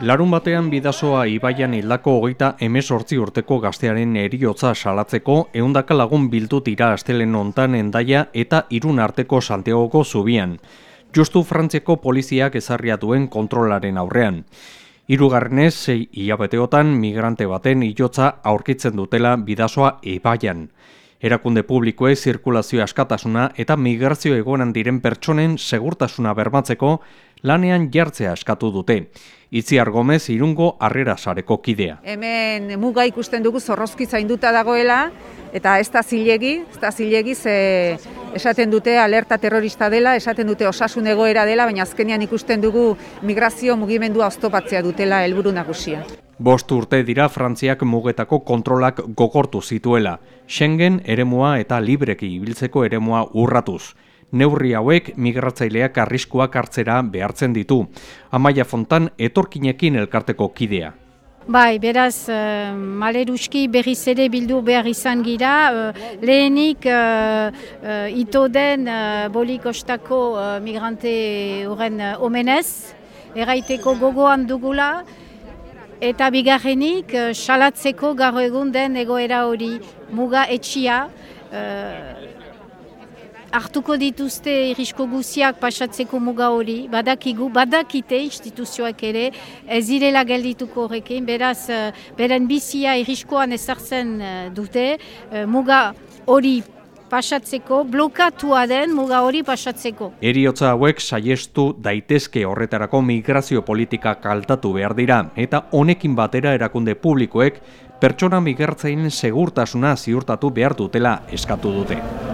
Larun batean bidazoa ibaian hildako hogeita emesortzi urteko gaztearen eriotza salatzeko eundaka lagun bildu tira astelen ontan endaia eta irun arteko Santiagoko zubian. Justu Frantzeko poliziak ezarria duen kontrolaren aurrean. Hirugarrenez, sei hilabeteotan migrante baten ilotza aurkitzen dutela bidazoa ibaian. Erakunde publikoe zirkulazio askatasuna eta migrazio egoenan diren pertsonen segurtasuna bermatzeko lanean jartzea eskatu dute. Itziar Gomez irungo harrera sareko kidea. Hemen muga ikusten dugu zorrozki zainduta dagoela eta ez da zilegi, ez da zilegi ze esaten dute alerta terrorista dela, esaten dute osasun egoera dela, baina azkenean ikusten dugu migrazio mugimendua oztopatzea dutela helburu nagusia. Bost urte dira Frantziak mugetako kontrolak gogortu zituela, Schengen eremua eta libreki ibiltzeko eremua urratuz. Neurri hauek migratzaileak arriskuak hartzera behartzen ditu. Amaia Fontan etorkinekin elkarteko kidea. Bai, beraz, uh, maleruski berriz ere bildu behar izan gira, uh, lehenik uh, uh, ito den uh, bolikostako uh, migrante horren uh, omenez, erraiteko gogoan dugula, Eta bigarrenik, uh, salatzeko egun den egoera hori muga etxia, uh, hartuko dituzte irisko guziak pasatzeko muga hori, badakigu, badakite instituzioak ere, ez direla geldituko horrekin, beraz, uh, beren bizia iriskoan ezartzen uh, dute, uh, muga hori pasatzeko, blokatua den muga hori pasatzeko. Eriotza hauek saiestu daitezke horretarako migrazio politika kaltatu behar dira, eta honekin batera erakunde publikoek pertsona migertzainen segurtasuna ziurtatu behar dutela eskatu dute.